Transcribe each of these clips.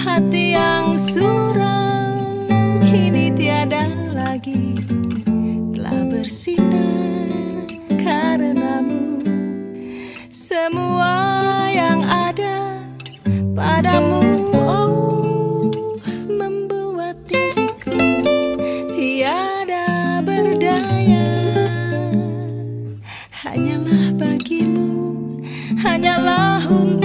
Hati yang suram kini tiada lagi telah bersinar karenamu. Semua yang ada padamu oh membuat diriku tiada berdaya hanyalah bagimu hanyalah untukmu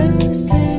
roses.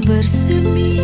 bersemi.